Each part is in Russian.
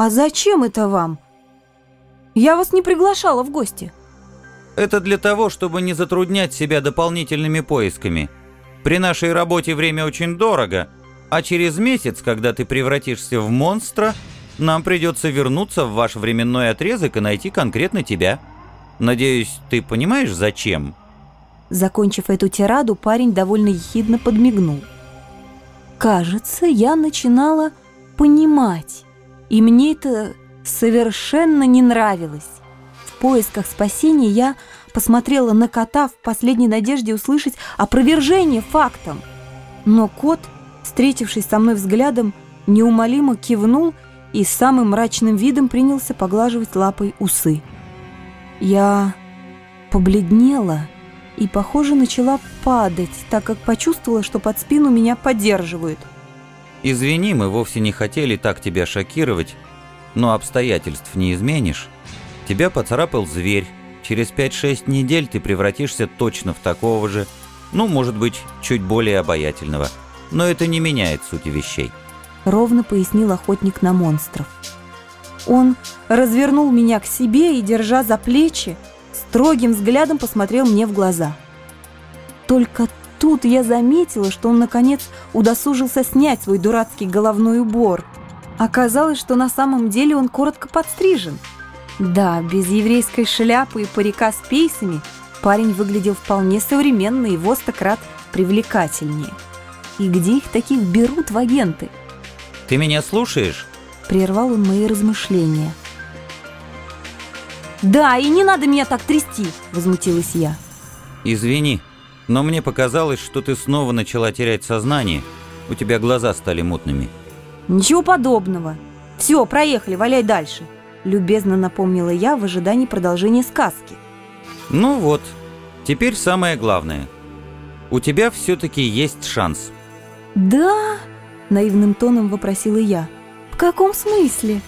«А зачем это вам? Я вас не приглашала в гости». Это для того, чтобы не затруднять себя дополнительными поисками. При нашей работе время очень дорого, а через месяц, когда ты превратишься в монстра, нам придется вернуться в ваш временной отрезок и найти конкретно тебя. Надеюсь, ты понимаешь, зачем?» Закончив эту тираду, парень довольно ехидно подмигнул. Кажется, я начинала понимать, и мне это совершенно не нравилось. В поисках спасения я посмотрела на кота в последней надежде услышать опровержение фактом. Но кот, встретившись со мной взглядом, неумолимо кивнул и самым мрачным видом принялся поглаживать лапой усы. Я побледнела и, похоже, начала падать, так как почувствовала, что под спину меня поддерживают. «Извини, мы вовсе не хотели так тебя шокировать, но обстоятельств не изменишь. Тебя поцарапал зверь. Через 5-6 недель ты превратишься точно в такого же, ну, может быть, чуть более обаятельного. Но это не меняет сути вещей». Ровно пояснил охотник на монстров. Он развернул меня к себе и, держа за плечи, строгим взглядом посмотрел мне в глаза. Только тут я заметила, что он, наконец, удосужился снять свой дурацкий головной убор. Оказалось, что на самом деле он коротко подстрижен. Да, без еврейской шляпы и парика с пейсами парень выглядел вполне современно и в крат привлекательнее. И где их таких берут в агенты? «Ты меня слушаешь?» Прервал он мои размышления. «Да, и не надо меня так трясти!» – возмутилась я. «Извини, но мне показалось, что ты снова начала терять сознание. У тебя глаза стали мутными». «Ничего подобного. Все, проехали, валяй дальше», – любезно напомнила я в ожидании продолжения сказки. «Ну вот, теперь самое главное. У тебя все-таки есть шанс». «Да?» – наивным тоном вопросила я. «В каком смысле?»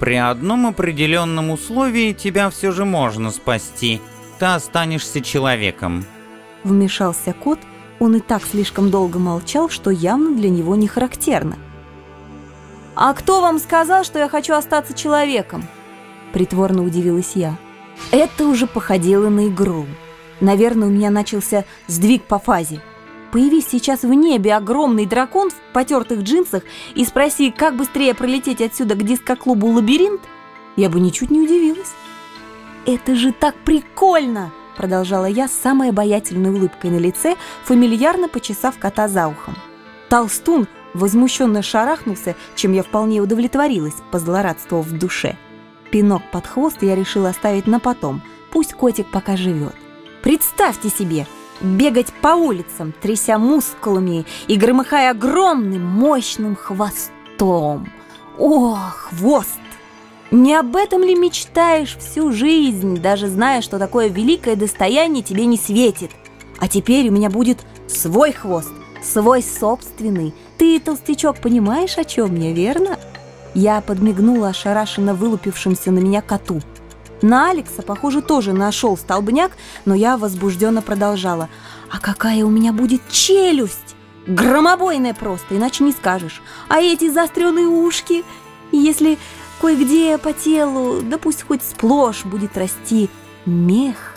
При одном определенном условии тебя все же можно спасти. Ты останешься человеком. Вмешался кот, он и так слишком долго молчал, что явно для него не характерно. «А кто вам сказал, что я хочу остаться человеком?» Притворно удивилась я. Это уже походило на игру. Наверное, у меня начался сдвиг по фазе. Появись сейчас в небе огромный дракон в потертых джинсах и спроси, как быстрее пролететь отсюда к диско-клубу «Лабиринт», я бы ничуть не удивилась. «Это же так прикольно!» – продолжала я с самой обаятельной улыбкой на лице, фамильярно почесав кота за ухом. Толстун возмущенно шарахнулся, чем я вполне удовлетворилась, позлорадствовав в душе. Пинок под хвост я решила оставить на потом, пусть котик пока живет. Представьте себе – бегать по улицам, тряся мускулами и громыхая огромным мощным хвостом. О, хвост! Не об этом ли мечтаешь всю жизнь, даже зная, что такое великое достояние тебе не светит? А теперь у меня будет свой хвост, свой собственный. Ты, толстячок, понимаешь, о чем мне, верно? Я подмигнула ошарашенно вылупившимся на меня коту. На Алекса, похоже, тоже нашел столбняк, но я возбужденно продолжала. «А какая у меня будет челюсть! Громобойная просто, иначе не скажешь. А эти заостренные ушки, если кое-где по телу, да пусть хоть сплошь будет расти мех,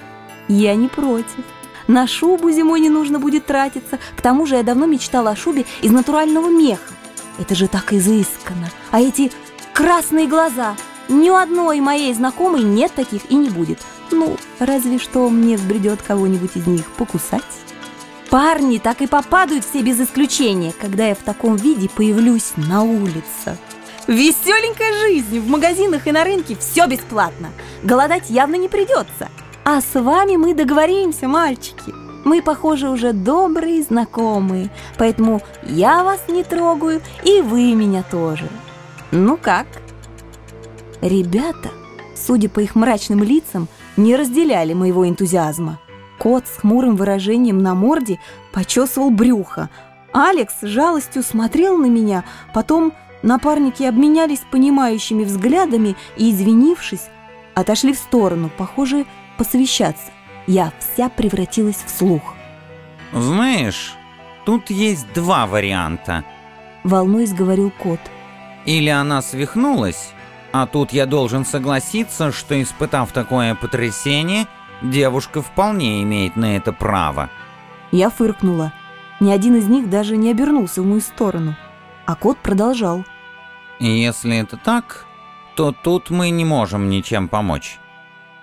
я не против. На шубу зимой не нужно будет тратиться. К тому же я давно мечтала о шубе из натурального меха. Это же так изысканно. А эти красные глаза – ни у одной моей знакомой нет таких и не будет. Ну, разве что мне взбредет кого-нибудь из них покусать. Парни так и попадают все без исключения, когда я в таком виде появлюсь на улице. Веселенькая жизнь, в магазинах и на рынке все бесплатно. Голодать явно не придется. А с вами мы договоримся, мальчики. Мы, похоже, уже добрые знакомые, поэтому я вас не трогаю, и вы меня тоже. Ну как? Ребята, судя по их мрачным лицам, не разделяли моего энтузиазма. Кот с хмурым выражением на морде почесывал брюхо. Алекс жалостью смотрел на меня, потом напарники обменялись понимающими взглядами и, извинившись, отошли в сторону, похоже, посовещаться. Я вся превратилась в слух. «Знаешь, тут есть два варианта», — волнуясь говорил кот. «Или она свихнулась, А тут я должен согласиться, что, испытав такое потрясение, девушка вполне имеет на это право. Я фыркнула. Ни один из них даже не обернулся в мою сторону. А кот продолжал. Если это так, то тут мы не можем ничем помочь.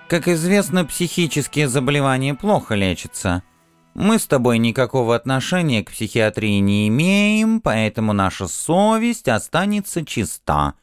Как известно, психические заболевания плохо лечатся. Мы с тобой никакого отношения к психиатрии не имеем, поэтому наша совесть останется чиста.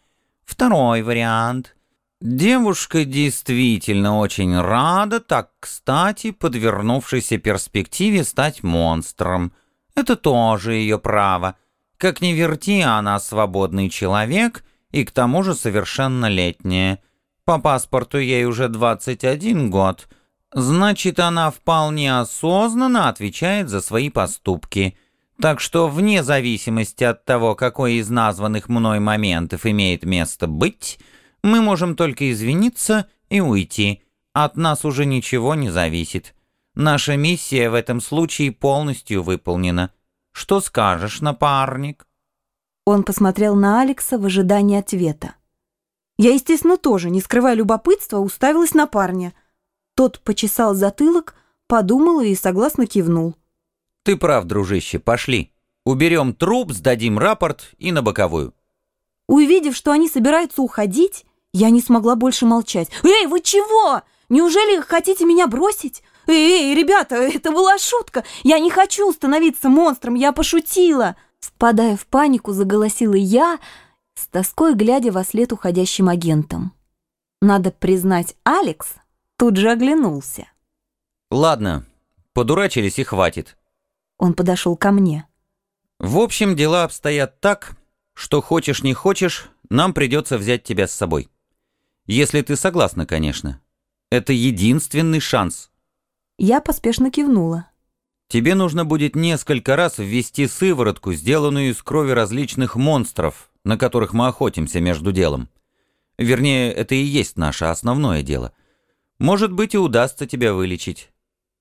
Второй вариант. Девушка действительно очень рада, так кстати, подвернувшейся перспективе стать монстром. Это тоже ее право. Как ни верти, она свободный человек и к тому же совершеннолетняя. По паспорту ей уже 21 год. Значит, она вполне осознанно отвечает за свои поступки. Так что вне зависимости от того, какой из названных мной моментов имеет место быть, мы можем только извиниться и уйти. От нас уже ничего не зависит. Наша миссия в этом случае полностью выполнена. Что скажешь, напарник?» Он посмотрел на Алекса в ожидании ответа. Я, естественно, тоже, не скрывая любопытства, уставилась на парня. Тот почесал затылок, подумал и согласно кивнул. «Ты прав, дружище, пошли. Уберем труп, сдадим рапорт и на боковую». Увидев, что они собираются уходить, я не смогла больше молчать. «Эй, вы чего? Неужели хотите меня бросить? «Эй, ребята, это была шутка! Я не хочу становиться монстром, я пошутила!» Впадая в панику, заголосила я, с тоской глядя во след уходящим агентам. Надо признать, Алекс тут же оглянулся. «Ладно, подурачились и хватит». Он подошел ко мне. «В общем, дела обстоят так, что хочешь не хочешь, нам придется взять тебя с собой. Если ты согласна, конечно. Это единственный шанс». Я поспешно кивнула. Тебе нужно будет несколько раз ввести сыворотку, сделанную из крови различных монстров, на которых мы охотимся между делом. Вернее, это и есть наше основное дело. Может быть, и удастся тебя вылечить.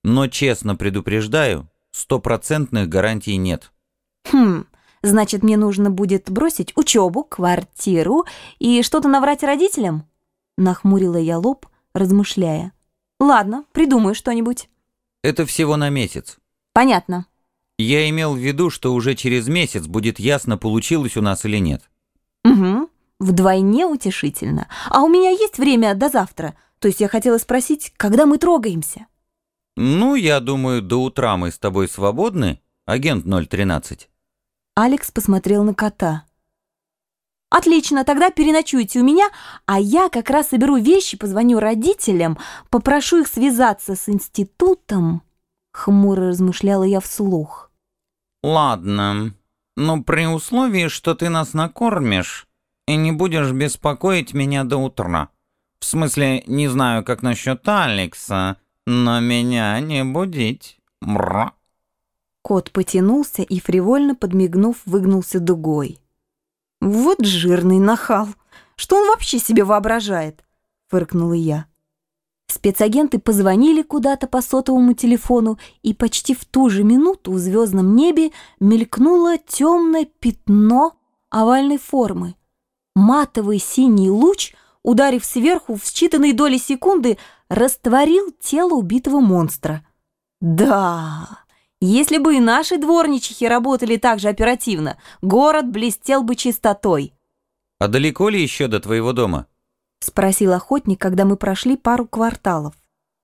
Но, честно предупреждаю, стопроцентных гарантий нет. Хм, значит, мне нужно будет бросить учебу, квартиру и что-то наврать родителям? Нахмурила я лоб, размышляя. Ладно, придумаю что-нибудь. Это всего на месяц. Понятно. Я имел в виду, что уже через месяц будет ясно, получилось у нас или нет. Угу, вдвойне утешительно. А у меня есть время до завтра? То есть я хотела спросить, когда мы трогаемся? Ну, я думаю, до утра мы с тобой свободны, агент 013. Алекс посмотрел на кота. «Отлично, тогда переночуйте у меня, а я как раз соберу вещи, позвоню родителям, попрошу их связаться с институтом», — хмуро размышляла я вслух. «Ладно, но при условии, что ты нас накормишь и не будешь беспокоить меня до утра. В смысле, не знаю, как насчет Алекса, но меня не будить. Мра». Кот потянулся и, фривольно подмигнув, выгнулся дугой. «Вот жирный нахал! Что он вообще себе воображает?» — фыркнула я. Спецагенты позвонили куда-то по сотовому телефону, и почти в ту же минуту в звездном небе мелькнуло темное пятно овальной формы. Матовый синий луч, ударив сверху в считанные доли секунды, растворил тело убитого монстра. «Да!» Если бы и наши дворничихи работали так же оперативно, город блестел бы чистотой. «А далеко ли еще до твоего дома?» — спросил охотник, когда мы прошли пару кварталов.